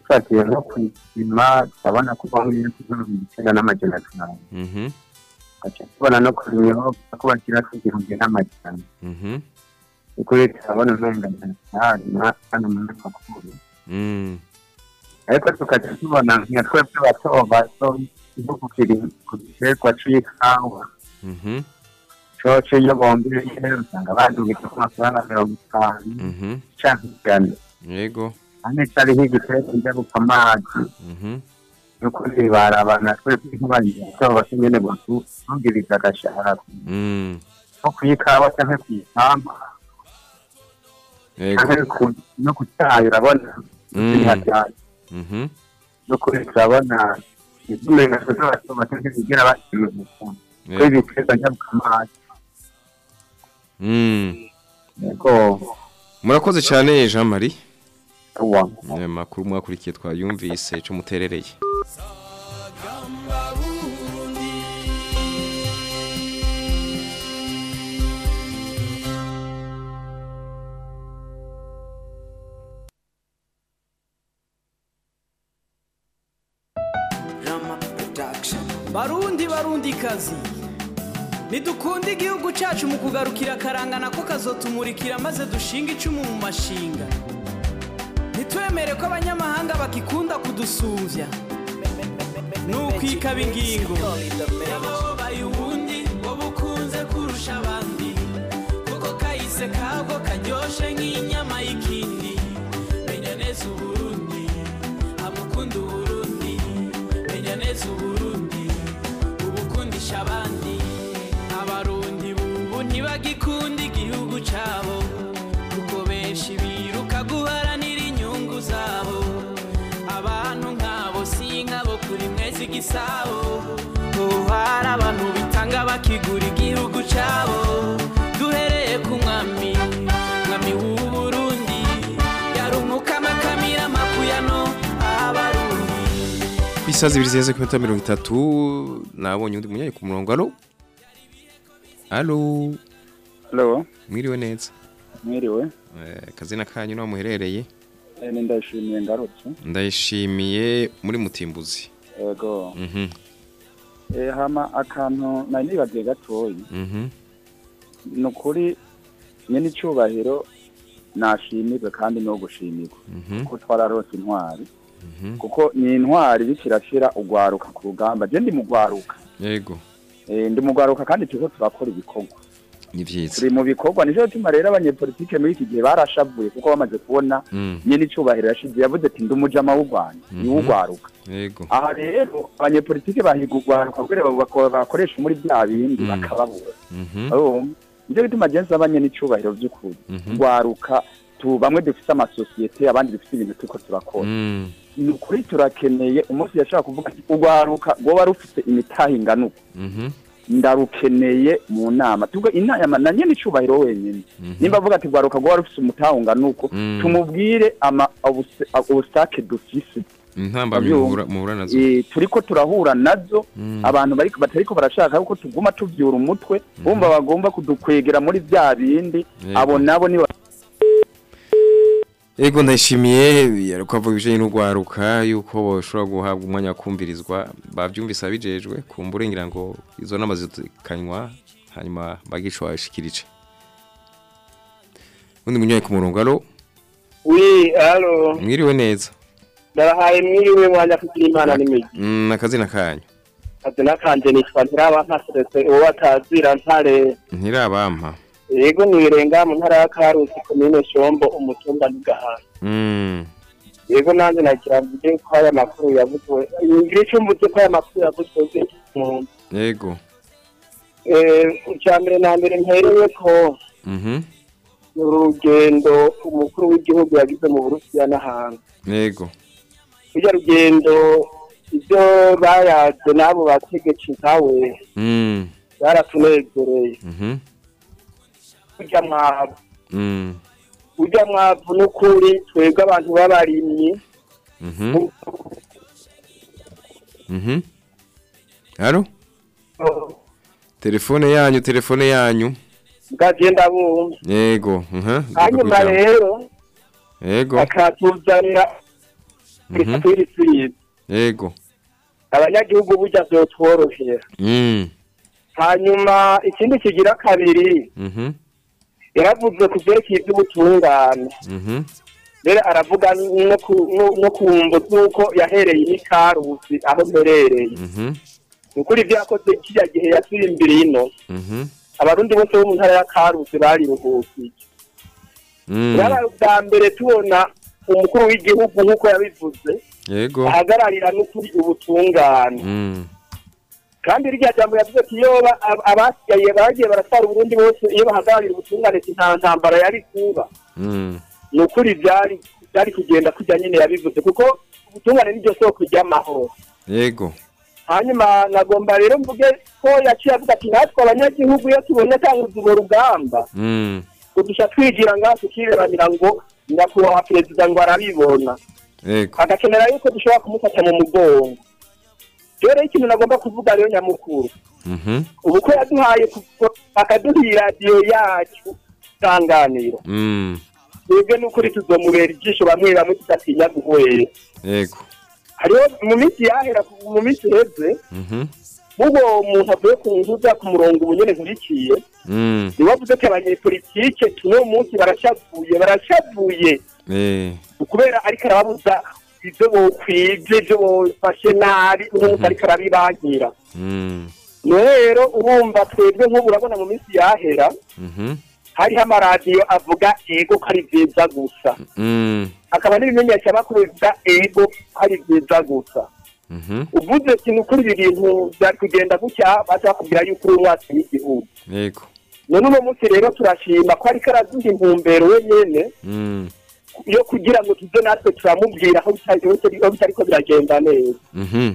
S8: dufatiye no kwisima turabona ko bamwe kuzurumba icyenda n'amajana atanu
S1: Mhm.
S8: tugaca tubona no kurimyeho ko bashyira ku igihumbi n'amajana
S1: Mhm.
S8: ukuri turabona umenga nta hano mu makuru
S1: Mm.
S8: Ariko tukaca tubona nka twebwe bato bato igihugu kiri ku giterwa c'ikawa
S1: Mhm.
S8: coco iyo bombiye usanga badugije ku mafaranga mirongo itanu
S1: Mhm.
S8: canke ijana
S1: Yego.
S8: ane cari nk'igiterwa njya gupfa amazi
S1: Mhm.
S8: n'ukuri barabana twebwe nk'abagizi bato bato nyene batugiriza agashahara
S1: Mm.
S8: nko kw'ipampa
S1: Yego.
S8: canke ku- no ku cayi urabona
S1: Mm. Mhm.
S8: N'ukuri turabona ntibigera bashimira
S1: Yego.
S8: kw'ibiterwa njya gupfa amazi
S1: Mm.
S8: yego
S1: Murakoze cyane Jean Marie.
S8: uwa
S1: Aya makuru mwakurikiye twayumvise cyo
S9: kazi. Ntidukunde igihugu cyacu mu kugarukira akarangana ko kazotumurikira maze dushinga icumu mu mashinga. Ntitwemere ko abanyamahanga bakikunda kudusumvya. Ni ukwikaba ingingo yababaye ubundi wowe ukunze kurusha abandi. Kuko kahise kabwo karyoshe nk'inyama y'ikindi. Menya neza uburundi amukunda uburundi. Menya neza uburundi. Ubu hari abantu bitanga bakigura igihugu cyabo duhereye ku mwami mwami w'uburundi. Yarumuka amakamira amakuyano abarundi.
S1: Ku isazi ibiri zirenze ku minota mirongo itatu nabonye undi munyayi ku murongo. Alo? Alo?
S5: Hello,
S1: mwiriwe neza?
S5: Mwiriwe.
S1: Eh, kazina kanyu naho muherereye?
S5: Eh, ni ndashimiye ngarutse.
S1: ndayishimiye muri mutimbuzi.
S5: Yego.
S1: Mhm,
S5: Eh, hama akantu nari nibagiye gatoyi.
S1: mhm,
S5: Ni ukuri nyene icubahiro nashimirwe kandi no gushimirwa.
S1: mhm,
S5: Kuko twararose intwari. Kuko ni intwari bikirashira ugwaruka ku rugamba. Je ndi mu gwaruka.
S1: yego
S5: Eh, ndi mu gwaruka kandi turiko turakora ibikorwa.
S1: Ni vyiza.
S5: Turi mu bikorwa nico gituma rero abanyepolitike muri iki gihe barashavuye kuko bamaze kubona
S1: Mm,
S5: nyene icubahiro yashize yavuze ati ndi umujama w'urwanda. Ni
S1: Mhm.
S5: w'ugwaruka.
S1: yego.
S5: Aha rero abanyepolitike bahiga urwaruka kugira ngo bako- bakoreshe muri bya bindi
S1: Mm.
S5: bakababura.
S1: Mhm,
S5: urumva ni cyo gituma genzi abanye n'icubahiro by'ukuri
S1: mhm,
S5: urwaruka tu bamwe dufise amasosiyete abandi dufise ibintu turiko turakora.
S1: Mm,
S5: ni ukuri turakeneye umunsi yashaka kuvuga ati urwaruka rwoba rufise imitahe ingana uku
S1: mhm,
S5: ndarukeneye mu nama. Tuvuga inama na nyene icubahiro wenyene
S1: mhm.
S5: nimba avuga ati urwaruka rwoba rufise umutahe ungana uku
S1: Mm.
S5: tumubwire obusitake dufise.
S1: Intambamyi
S5: Abyumva.
S1: muhura muhura na zo.
S5: Eh, turiko turahura na zo.
S1: Mm,
S5: abantu bariko batariko barashaka yuko tuguma tuvyura umutwe. Bumva bagomba kudukwegera muri vya bindi. Abo nabo ni
S1: Ego ndayishimiye yariko avuga ibijanye n'ugwaruka yuko boshobora guhabwa umwanya wo kumvirizwa bavyumvise abijejwe kumbure ngira ngo izo nama zitukanywa hanyuma bagico babishikirije undi munyayi ku murongo alo?
S10: Wi alo.
S1: Mwiriwe neza.
S10: Ndabahaye mwiriwe mwanya kugira imana n'imigi.
S1: Mm, akazina kanyu?
S10: Kazina kanje nitwa ntiraba nkaseretse uwo batazira ntare
S1: ntirabampa.
S10: Yego nirenga mu ntara ya karusi komine shombo umutumba n'igahanga.
S1: Mm,
S10: yego nanjye nagira mvuge ko aya makuru yavuzwe ngira icyo mvuze ko aya makuru yavuzwe umuntu
S1: yego.
S10: Icya mbere na mbere mpereye ko
S1: mhm.
S10: Urugendo umukuru w'igihugu yagize mu burusiya n'ahantu
S1: yego.
S10: Rujya rugendo ibyo bayaze n'abo bategetsi nkawe
S1: mm,
S10: byaratunezereye. Urya mwavu
S1: mm,
S10: urya mwavu n'ukuri twebwe abantu b'abarimyi.
S1: Mhm mhm alo telefone yanyu telefone yanyu.
S10: Bwagenda bumva.
S1: Yego mhm
S10: hanyuma rero
S1: yego.
S10: bakatuzanira
S1: Mhm.
S10: twirisize
S1: Yego.
S10: abanyagihugu burya vyotworohera
S1: Mm.
S10: hanyuma ikindi kigira kabiri Yaravuze ku vyerekeye ivy'ubutungane
S1: Mhm.
S10: rero aravuga no ku- mvo z'uko yahereye i karusi aho mperereye
S1: Mhm.
S10: ni ukuri ivyo yakoze kiriya gihe yasimbiriye ino
S1: Mhm.
S10: abarundi bose bo mu ntara ya karusi bariruhukiye
S1: Mm.
S10: byabaye ubwa mbere tubona umukuru w'igihugu nk'uko yabivuze ahagararira n'ukuri ubutungane
S1: Mm.
S10: Kandi irya jambo yavuze ati iyo ba- ab- abasigaye bagiye baratwara uburundi bose iyo bahagararira ubutungane nta ntambara yari kuba
S1: Mm.
S10: ni ukuri byari byari kugenda kujya nyine yabivuze kuko ubutungane niryo soko ry'amahoro
S1: Yego.
S10: hanyuma nagomba rero mvuge ko yaciye avuga ati natwe abanyagihugu iyo tubonye atanguza urwo rugamba
S1: Mm.
S10: udusha twigira ngaha tukirebanira ngo nyakubahwa perezida ngo arabibona agakenera yuko dushobora kumufata mu mugongo rero ikintu nagomba kuvuga rero nyamukuru
S1: Mhm.
S10: ubu ko yaduhaye akaduha iradiyo yacu isanganiro
S1: Mm.
S10: twebwe n'ukuri tuzomubera ijisho bamwe bamwe tudatinya guhwera
S1: Yego.
S10: hariho mu minsi yahera mu minsi iheze
S1: Mhm.
S10: ubwo umuntu avuye ku nzuza ku murongo ubu nyene nkurikiye
S1: Mm.
S10: ni we avuze ko abanyepolitike tuno munsi barashavuye barashavuye
S1: Eh.
S10: kubera ariko arababuza ibyo bokwivye ibyo bofashe nabi uno munsi ariko arabibankira
S1: Mm.
S10: rero urumva twebwe nk'ubu urabona mu minsi yahera
S1: Mhm.
S10: hariho amaradiyo avuga ego ko ari vyiza gusa
S1: Mm.
S10: hakaba n'ibimenyeshamakuru bivuga ego ko ari vyiza gusa
S1: Mhm.
S10: uvuze ikintu kuri ibi bintu byari kugenda gutya bakubwira yuko uri umwatsi w'igihugu none uno munsi rero turashima ko ariko araduha intumbero wenyene
S1: Mm.
S10: Yo kugira ngo tuze natwe turamubwira aho bitari bitariko biragenda neza
S1: Mhm.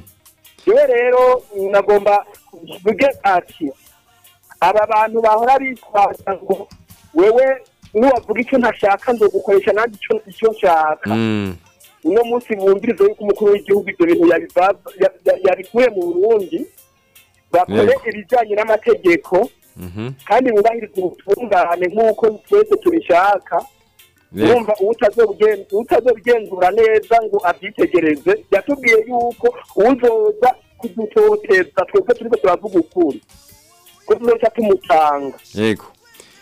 S10: yewe rero nagomba mvuge ati aba bantu bahora bitwaza ngo wewe nuwavuga icyo ntashaka nzogukoresha nanjye icyo icyo nshaka
S1: Mm.
S10: uno munsi bumvirize yuko umukuru w'igihugu ibyo bintu yabikuye mu burundi bakore ibijyanye n'amategeko
S1: Mhm.
S10: kandi bubahiriza ubutungane nk'uko twese tubishaka. Urumva uwutazobigenzura neza ngo abyitegereze. Yatubwiye yuko uwuzoza kudutoteza twebwe turiko turavuga ukuri. Ko tuzoca tumutanga
S1: Yego.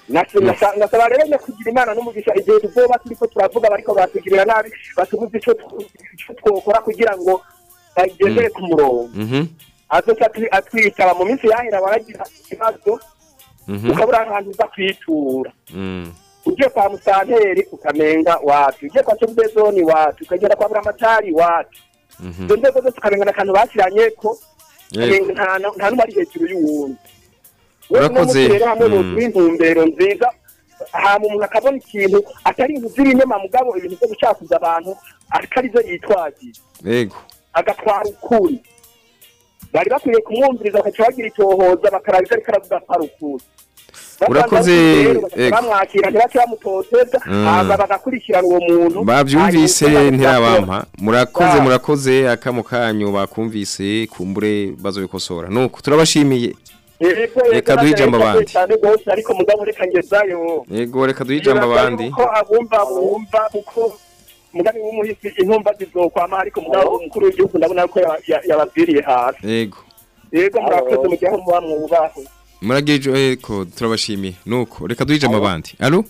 S10: Nasaba rero ne kugira imana n'umugisha. Igihe tuzoba turiko turavuga bariko batugirira nabi batubuze ico tw- ico twokora kugira ngo bagendere ku murongo.
S1: Mhm.
S10: azoca atwi- atwitaba. Mu minsi yahera baragira ikibazo
S1: Mhm.
S10: ukabura ahantu uza kwitura.
S1: Mm.
S10: ugiye kwa musanteri ukamenga wacu ugiye kwa sebudezoni wacu ukagenda kwa buramatari wacu
S1: Mhm.
S10: izo nzego zose ukamenya akantu bashyiranye ko nta na- n'umwe ari hejuru y'uwundi
S1: Urakoze.
S10: rero hamwe
S1: Mm.
S10: mu intumbero nziza hama umuntu akabona ikintu atari ibintu by'ibinyoma mugabo ibintu byo gucakuza abantu ariko ari zo yitwagiye
S1: Yego.
S10: agatwara ukuri bari bakwiye kumwumviriza bakaca bagira icyohoza bakaraba ibyo ariko aravuga ko ari ukuri
S1: Urakoze, ego.
S10: bamwakira ntibace bamutoteza
S1: Mm.
S10: hama bagakurikirana uwo muntu
S1: bavyumvise
S10: hanyuma
S1: ntirabampa murakoze murakoze akamo kanyu bakumvise kumbure bazobikosora. Nuko turabashimiye. Reka duhe ijambo abandi. yego reka duhe ijambo abandi.
S10: ko abumva bumva kuko mugabe w'umuhisi intumba zizokwama ariko mugabo umukuru w'igihugu ndabona ko ya- ya- yababwiriye hasi.
S1: Yego.
S10: Yego murakoze mu gihe muba mwubahe.
S1: Muragira ijo eko turabashimiye nuko reka duhe ijambo abandi alo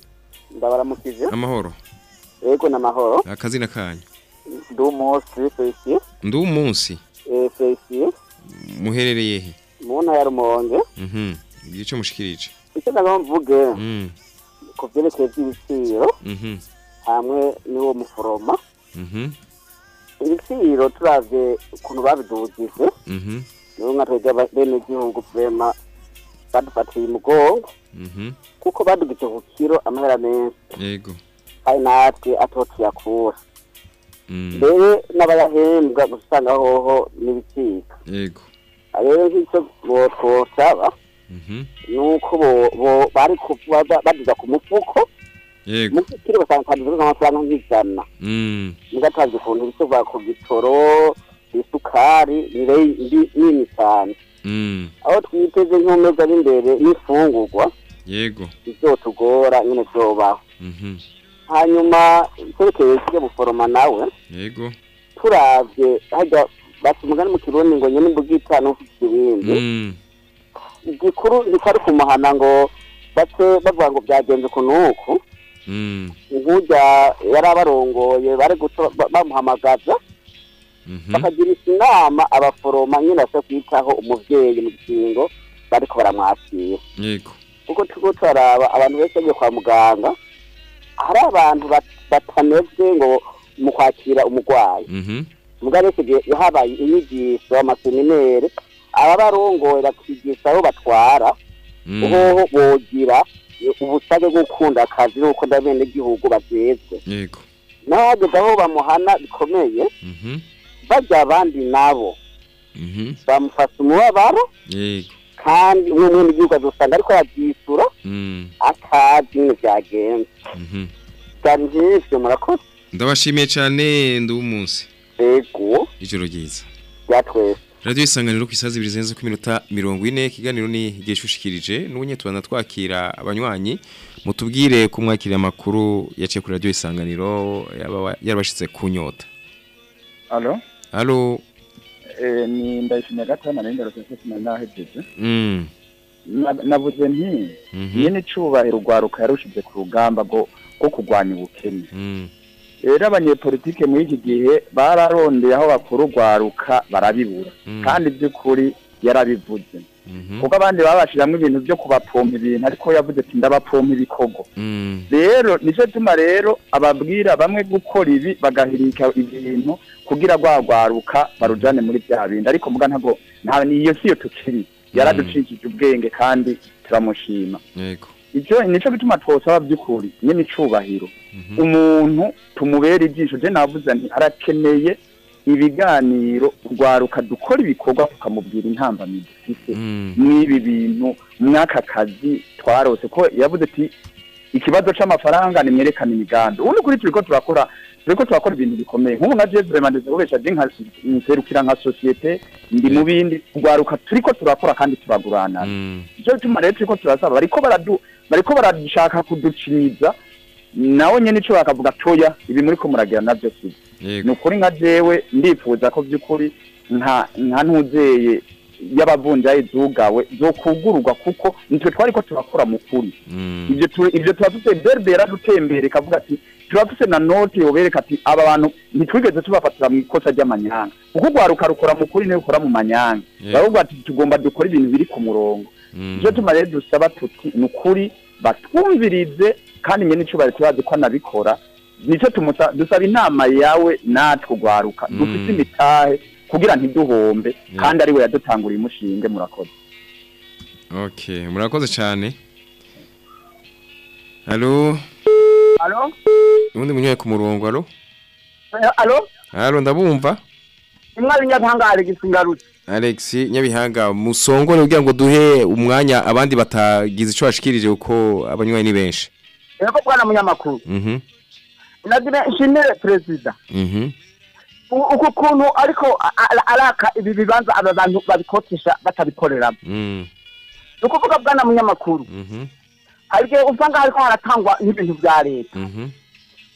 S11: ndabaramukije
S1: amahoro
S11: yego n'amahoro.
S1: Akazina kanyu.
S11: Ndi umunsi fesi
S1: ndi umunsi
S11: fesi
S1: muherereye he?
S11: Mu ntara ya rumonge.
S1: Mhm. Igice mushikirije.
S11: Icyo ndagomba mvuge.
S1: Mm.
S11: Ku byerekeye by'ibiciro
S1: mhm.
S11: Hamwe n'uwo muforoma
S1: mhm.
S11: Ibiciro turavye ukuntu babidugije
S1: mhm.
S11: Nibo nka twebwe bene igihugu vrema badufatiye umugongo
S1: mhm.
S11: kuko badugije ku kiro amahera menshi
S1: yego.
S11: Kandi natwe ato tuyakura
S1: mm.
S11: Mbere n'abayahembwa gusa usanga hoho n'ibicika
S1: yego.
S11: Rero nk'icyo twosaba bo- bo- bari baduza ku mufuko
S1: yego.
S11: Mu kiro basanga kaduza nk'amafaranga nk'ijana
S1: mm.
S11: Mugatanze ukuntu bisoba ku gitoro isukari ndi- nini cyane
S1: mm
S11: aho twiteze nk'umeza n'imbere n'ifungurwa
S1: yego.
S11: Bizotugora nyine vyobaho
S1: mhm.
S11: Hanyuma icyerekeye kijya guforoma nawe.
S1: Yego.
S11: Turavye hajya bati umugani mu kirundi ngo nyene imbuga itanu ufite ibindi
S1: Mm.
S11: igikuru ntitari kumuhana ngo bace bavuga ngo byagenze ukuntu uku
S1: Mm.
S11: nk'ujya yari abarongoye bari bamuhamagaza. Bakagirisha inama abaforoma nyine base kwitaho umuvyeyi mu gikingo bariko baramwakira
S1: Yego.
S11: kuko turiko turaraba abantu benshi bagiye kwa muganga hari abantu bat- batameze ngo mu kwakira umurwayi
S1: Mhm.
S11: wese igihe habaye inyigisho amaseminere aba barongoye bakigisha aho batwara
S1: Mm.
S11: hoho bogira ubusabe bwo gukunda akazi n'uko ndabene igihugu bajejwe hageze aho bamuhana bikomeye
S1: Mhm.
S11: barya abandi nabo
S1: Mhm.
S11: bamufasha umubabaro
S1: Yego.
S11: kandi umwe mwene igihugu azosanga ariko arabyisura
S1: Mm.
S11: atazi nyine byagenze
S1: Mhm.
S11: byari nk'ivyo murakoze
S1: Ndabashimiye cyane ndi umunsi.
S11: ego
S1: Ijoro ryiza.
S11: bya twese
S1: Radio isanganiro ku isazi ibiri zirenze ku minota 40 kiganiro ni igihe shushikirije n'ubunye tubana twakira abanywanyi mutubwire kumwakira amakuru yaciye kuri radio isanganiro yaba yarabashitse kunyota.
S5: alo
S1: Allo.
S5: eh, ni ndayishimiye gatana nari ndarose sinari nahejeje
S1: Mm.
S5: Nti
S1: Mhm.
S5: nyene icubahiro urwaruka yarushize ku rugamba rwo kurwanya ubukene
S1: Mm.
S5: rero abanyepolitike muri iki gihe bararondeye aho bakura urwaruka barabibura
S1: Mm.
S5: kandi by'ukuri yarabivuze. Kuko abandi babashiramwo ibintu byo kubapompa ibintu ariko yavuze ati ndabapompa ibikogo.
S1: Mm.
S5: rero ni cyo tuma rero ababwira bamwe gukora ibi bagahirika ibintu kugira rwagwaruka barujane muri bya bindi. Ariko muga ntabwo nta niyo siyo tukiri. Yaraducikije ubwenge kandi turamushima.
S1: Yego.
S5: icyo nico gituma twosaba by'ukuri nyene icubahiro umuntu tumubera ijisho navuze nti arakeneye ibiganiro rwaruka dukora ibikorwa tukamubwira intambamyi dufise n'ibi bintu mw'aka kazi twarose ko yavuze ati ikibazo c'amafaranga nimwerekana imigambi. Ubundi kuri turiko turakora turiko turakora ibintu bikomeye. Nk'ubu nka jewe vraiment ndetse kubesha je nka nserukira nka societe ndi mu bindi. Rwaruka turiko turakora kandi turagurana. Icyo bituma rero turiko turasaba bariko baradu bariko barashaka kuducinyiza nawe nyene ico bakavuga toya ibi muriko muragira navyo si. Ni ukuri nka jewe ndifuza ko by'ukuri nka ntuzeye y'abavunjayi zugawe zokugururwa kuko nitwe twariko turakora mu kuri. Ibyo tu- ibyo tuba dufite berbe yaradutembere kavuga ati tuba dufite na note yobereka ati aba bantu ntitwigeze tubafatira mu ikosa ry'amanyanga. Kuko urwaruka rukora mu kuri niyo ukora mu manyanga. Baravuga ati tugomba dukora ibintu biri ku murongo. Ivyo tuma rero dusaba tuti ni ukuri batwumvirize kandi nyene icubahiro tubazi ko anabikora tumusa- dusaba inama yawe natwe urwaruka dufite imitahe kugira ntiduhombe kandi ari we yadutanguriye umushinge murakoze
S1: Okay, murakoze cyane. Allo.
S6: alo
S1: Ubundi munyoye ku murongo allo.
S6: Eh, alo
S1: Allo ndabumva.
S6: imwari nyabihangare gisingarutse
S1: Alex Nyabihanga musongore kugira ngo duhe umwanya abandi batagize ico bashikirije uko abanywanyi ni benshi.
S6: yego bwana munyamakuru
S1: Mhm.
S6: nagira nshimire perezida
S1: Mhm.
S6: U- uku kuntu ariko araka ibi bibanza aba bantu babikotesha batabikoreramo
S1: Mm.
S6: ni ukuvuga bwana munyamakuru
S1: Mhm.
S6: hari igihe usanga hariko haratangwa nk'ibintu vya leta
S1: Mhm.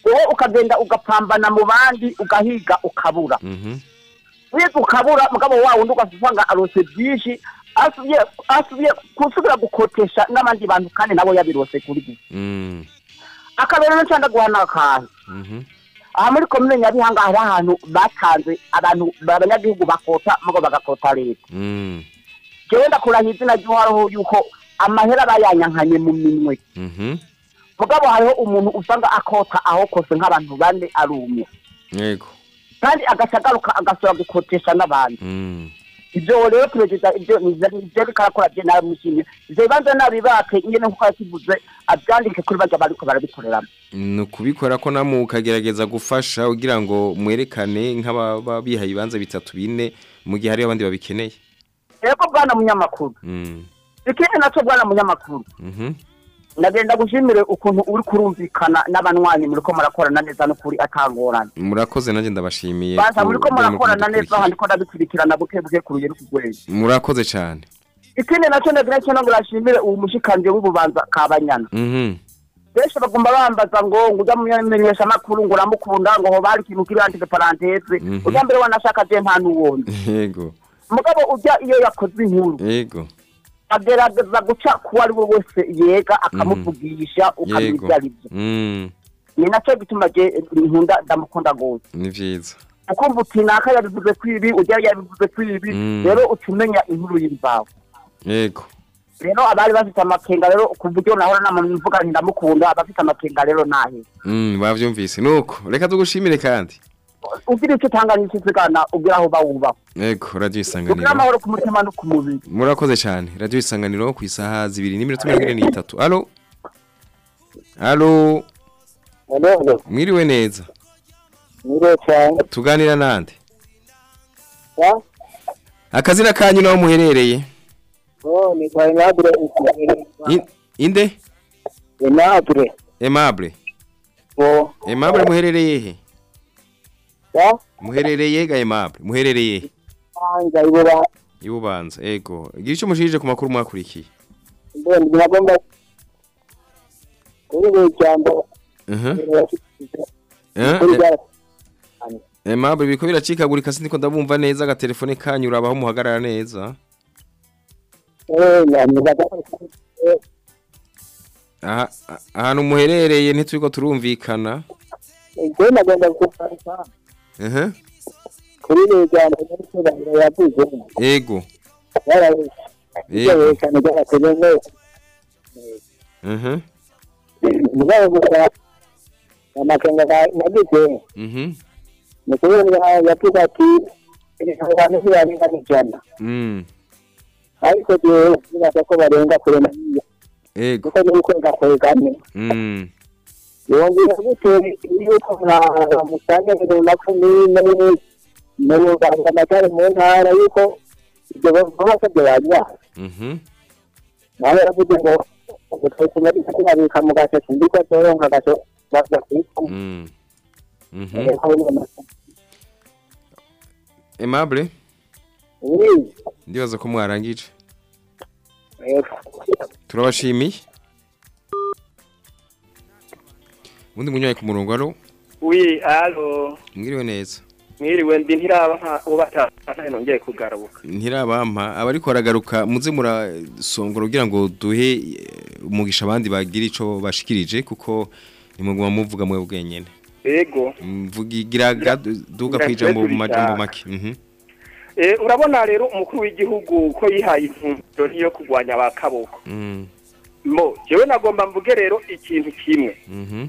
S6: wowe ukagenda ugapambana mu bandi ugahiga ukabura
S1: Mhm.
S6: Wiga ukabura mugabo wa wundi ugasanga arose byinshi asubiye asubiye kusubira gukotesha n'abandi bantu kandi nabo yabirose kuri byo
S1: Mm.
S6: akabera n'icanda guhana akantu
S1: Mhm.
S6: aha muri komine nyabihanga hari ahantu batanze abantu abanyagihugu bakota mugo bagakota leta
S1: Mm.
S6: jewe ndakurahiye izina ry'uhoraho yuko amahera bayanyankanye mu minwe
S1: Mhm.
S6: mugabo hariho umuntu usanga akota aho kose nk'abantu bane arumye
S1: Yego.
S6: Kandi agaca agaruka agasubira gukotesha n'abandi
S1: Mm.
S6: ibyo rero perezida ibyo ariko arakora bye naramushimye ivyo bibanza nabibake ingene nk'uko yakivuze avyandike kuri barya bariko barabikoreramo.
S1: Ni ukubikora ko namwe ukagerageza gufasha kugira ngo mwerekane nk'ababa bihaye ibibanza bitatu bine mu gihe hariho abandi babikeneye.
S6: Yego bwana munyamakuru.
S1: Mm.
S6: ikindi naco bwana munyamakuru. Nagenda gushimire ukuntu uri kurumvikana n'abanywanyi muriko murakorana neza n'ukuri atangorane
S1: murakoze nanjye ndabashimiye
S6: baza muriko
S1: kubera
S6: murakorana neza aha ndiko ndabikurikirana buke buke ku rugero rw'urwego
S1: murakoze cyane
S6: ikindi naco nagira cyo nongera nshimire uwo mushikanje w'ububanza kabanyana
S1: Mhm.
S6: benshi bagomba bambaza ngo ngo ujya mu menyesha amakuru ngo uramukunda ngo hoba hari ikintu kiri handitse paranteze
S1: Mhm.
S6: ujya mbere wanashaka je nta n'uwundi
S1: yego.
S6: Mugabo ujya iyo yakoze inkuru.
S1: Yego.
S6: Agerageza guca kuwo ari we wese yega akamuvugisha ibyo ari byo
S1: Mm,
S6: ni na cyo gituma nkunda ndamukunda gose
S1: ni vyiza.
S6: Ukumva uti naka yabivuze kwibi ujya yabivuze kwibi
S1: Mm.
S6: rero uca umenya inkuru y'imvaho
S1: yego.
S6: Rero abari bafite amakenga rero ku buryo nahora nama mvuga nti ndamukunda abafite amakenga rero nahe?
S1: Mm, bavyumvise. Nuko reka tugushimire kandi.
S6: Ugira icyo utanga n'ikizigana ugira aho bawubaho
S1: yego radio
S6: ugira
S1: isanganiro
S6: amahoro ku mutima no ku mubiri
S1: murakoze cyane radio isanganiro ku isaha zibiri n'iminota mirongo ine n'itatu alo alo mwiriwe neza
S12: mwiriwe cyane.
S1: tuganira nande
S12: Ya?
S1: akazina kanyu naho muherereye
S12: Oh,
S1: inde
S12: Oh,
S1: aimable muherereye he? Muherereye ga aimable muherereye ibubanza ego gira icyo mushirije ku makuru mwakurikiye. Mhm.
S12: Eh,
S1: Eh, aimable biko biracikagurika sindiko ndabumva neza agatelefone kanyu urabaho muhagarara neza ahantu muherereye ntituri turumvikana
S12: Ibyo kuri buri jambo n'icyo yavuze.
S1: ego
S12: Yaravuze.
S1: Yego.
S12: Ibyo cyane byarakoze
S1: Mhm.
S12: mugabo gusa amakenga nagize ni kubera yavuze ati abantu ntibarenga ijana
S1: Mm.
S12: ariko jewe nibaza ko barenga kure na niyo kuko ni ukwega kwegane
S1: Mm.
S12: Yongera gute yuko musange runaka n'ine mu ruganga amatari mu ntara yuko ibyo basabye banyara nawe yavuze ngo gutuma kubabika mu gace sindi ko azoronka gace baza.
S1: Mhm. Aimable ndibaza ko mwarangije turabashimiye ubundi munywaye ku murongo aro
S10: wi alo.
S1: Mwiriwe neza.
S10: Mwiriwe ndi ntiraba nka ubatata nongeye kugaruka.
S1: Ntirabampa abariko baragaruka muze murasongora kugira ngo duhe eh, umugisha abandi bagira ico bashikirije kuko nimuguma muvuga mwe bwenyene.
S10: Ego.
S1: Mvugira duga kwijambo mu majambo make. Mhm.
S10: Eh, urabona rero umukuru w'igihugu ko yihaye intumbero niyo kurwanya abakaboko
S1: mm.
S10: Mo jewe nagomba mvuge rero ikintu kimwe.
S1: Mhm.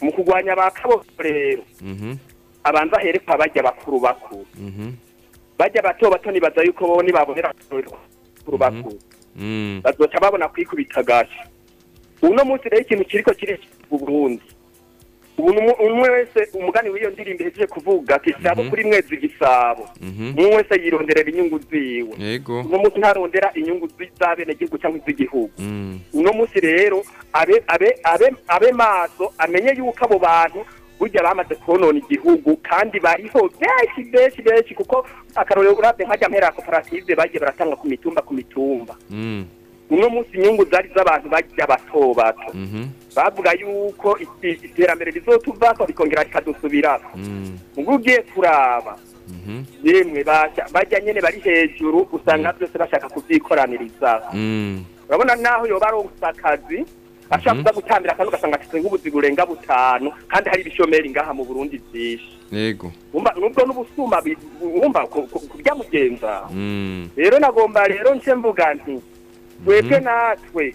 S10: Mu kurwanya abakaboko rero
S1: mhm.
S10: Abanza ahere kwa bajya bakuru bakuru
S1: mhm.
S10: Bajya bato bato nibaza yuko bo nibabonera bakuru bakuru
S1: mm.
S10: Bazoca babona kwikubita gashi uno munsi rero ikintu kiriko kiri mu Burundi. Umwe wese umugani w'iyo ndirimbo ihejeje kuvuga ati sabo kuri mwezi gisabo.
S1: Mhm.
S10: Umwe wese yironderera inyungu ziwe. Uno munsi ntarondera inyungu z'abenegihugu cyangwa iz'igihugu.
S1: Mm.
S10: Uno munsi rero abe abe abe abe maso amenye yuko abo bantu burya bamaze konona igihugu kandi bariho benshi benshi benshi kuko akarorero uravye nkajya mpera koperative bagiye baratanga ku mitumba ku mitumba.
S1: Mm.
S10: Uno munsi inyungu zari z'abantu bajya bato bato.
S1: Mhm.
S10: Bavuga yuko iterambere rizotuvako rikongera rikadusubirako
S1: mm.
S10: Ubwo ugiye kuraba
S1: mhm.
S10: Yemwe bajya nyene bari hejuru usanga byose bashaka kuvyikoraniriza
S1: mm.
S10: Urabona naho yoba aronse akazi ashaka kuza gutambira akantu ugasanga afite nk'ubuzi burenga butanu kandi hari ibishomeri ngaha mu burundi vyinshi.
S1: Yego.
S10: Nubwo n'ubusuma wumva ku- ku- kurya mugenza
S1: mm.
S10: Rero nagomba rero nce mvuga nti twebwe natwe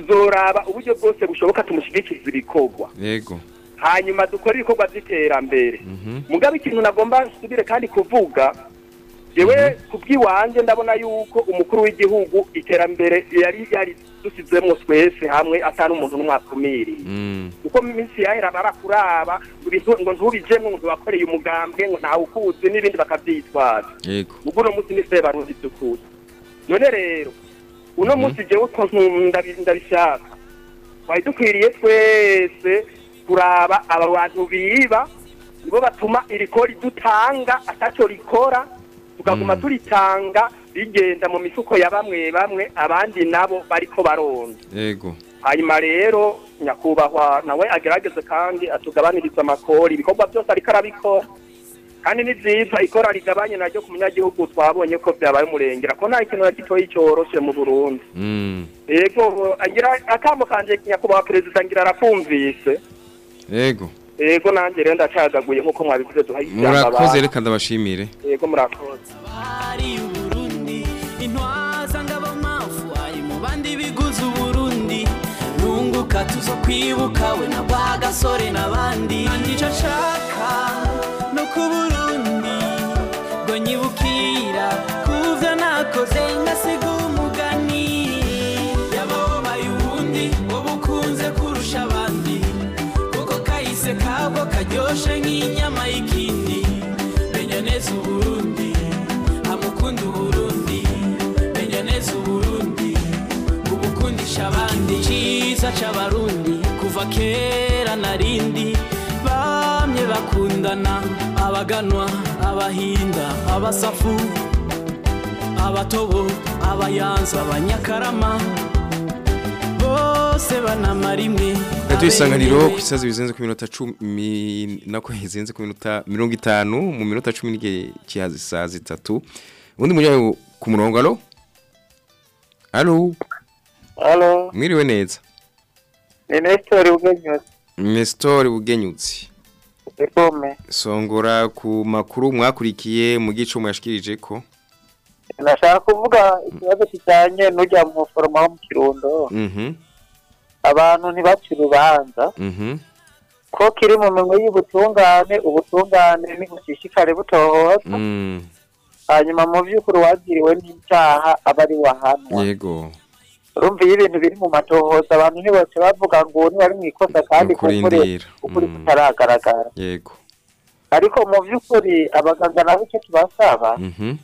S10: tuzoraba uburyo bwose bushoboka tumushigikiza ibikorwa.
S1: Yego.
S10: Hanyuma dukore ibikorwa by'iterambere
S1: mhm.
S10: Mugabe ikintu nagomba nsubire kandi kuvuga jewe kubw'iwanje ndabona yuko umukuru w'igihugu iterambere yari yari dusizemwo twese hamwe atari umuntu n'umwe akumiriye
S1: mm.
S10: Kuko mu minsi yahera barakuraba ngo ibintu- ngo ntiwakoreye umugambwe ngo ntawe ukuzi n'ibindi bakavyitwaza
S1: yego.
S10: Ubwo uno munsi ni se by'ukuri none rero uno munsi ko ndabi- ndabishaka twari dukwiriye twese kuraba aba bantu biba nibo batuma iri kori dutanga ataco rikora tukaguma turitanga rigenda mu mifuko ya bamwe bamwe abandi nabo bariko baronda
S1: yego.
S13: Hanyuma rero nyakubahwa nawe agerageze kandi atugabaniriza amakori ibikorwa byose ariko arabikora. Kandi ni byiza ikora rigabanye naryo ku munyagihugu twabonye ko byabaye umurengera ko nta kintu na gitoya cyoroshye mu burundi.
S1: Mm.
S13: yego agira akamo kanje nyakubahwa perezida ngira arakumvise.
S1: Yego.
S13: yego nanjye rero ndacagaguye nk'uko mwabivuze duhaye ijambo
S1: Murakoze reka ndabashimire.
S13: yego murakoze.
S9: Nunguka tuzo kwibuka we na bwa gasore n'abandi. Nicyo nshaka. No ku burundi ngo nyibukira kuvyo nakoze ngasiga umugani. Yababaye ubundi ngo bukunze kurusha abandi. Kuko kahise kabwo karyoshe nk'inyama y'ikindi. Menya neza uburundi amukunda uburundi. Menya neza uburundi ubukundisha abandi. Cyiza c'abarundi kuva kera narindi. Bamye bakundana abaganwa abahinda abasafu abatobo abayanza abanyakarama bose banamara imwe
S1: Radio isanganiro ku isazi bizenze ku minota 10 nako hizenze ku minota 50 mu minota 10 nige kihazi saa zitatu. Undi munyayo ku murongo alo? Alo?
S12: Halo,
S1: Mwiriwe neza.
S12: ni Nestor Ugenyuzi.
S1: Nestor Bugenyutsi. Songora ku makuru mwakurikiye mu gico mwashikirije ko.
S12: Nashaka kuvuga ikibazo kijanye n'ujya mu foroma wo mu Kirundo.
S1: Mhm.
S12: Abantu ntibacira urubanza
S1: Mhm.
S12: ko kiri mu minwe y'ubutungane, ubutungane ni bushishikare butohoza.
S1: Mm.
S12: Hanyuma mu vy'ukuri wagiriwe n'icyaha aba ari wahanwa.
S1: Yego.
S12: Urumva iyo ibintu biri mu matohoza abantu ntibose bavuga ngo uwo ni we ari mu ikosa kandi ukuri kutaragaragara.
S1: Yego.
S12: Ariko mu vy'ukuri abaganga nabo icyo tubasaba
S1: Mhm.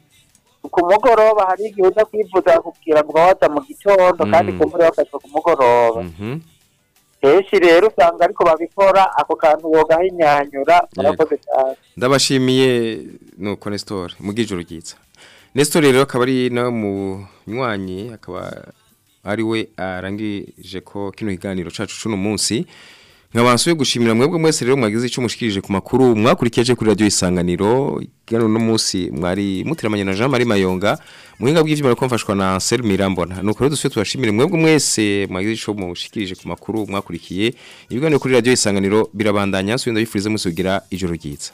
S12: ku mugoroba hari igihe uza kwivuza bakubwira ngo bawaza mu gitondo kandi
S1: Mm.
S12: kumbure bafashwe ku mugoroba
S1: Mhm.
S12: kenshi rero usanga ariko babikora ako kantu wogahinyanyura murakoze cyane
S1: Ndabashimiye nuko Nestor mugijoro ryiza. Nestor rero akaba ari na mu nywanyi akaba ari we arangije ko kino kiganiro cacu cuno munsi. Nkabansuye gushimira mwebwe mwese rero mwagize ico mushikirije ku makuru mwakurikiye kuri radio isanganiro. Gano no munsi mwari mutiramanye na Jean Marie Mayonga muhinga bw'ivyuma ko mfashwa na Ansel Mirambona nuko rero dusuye tubashimire mwebwe mwese mwagize ico mushikirije ku makuru mwakurikiye. Ibiganiro kuri radio isanganiro birabandanya suye ndabifurize musugira ijoro ryiza.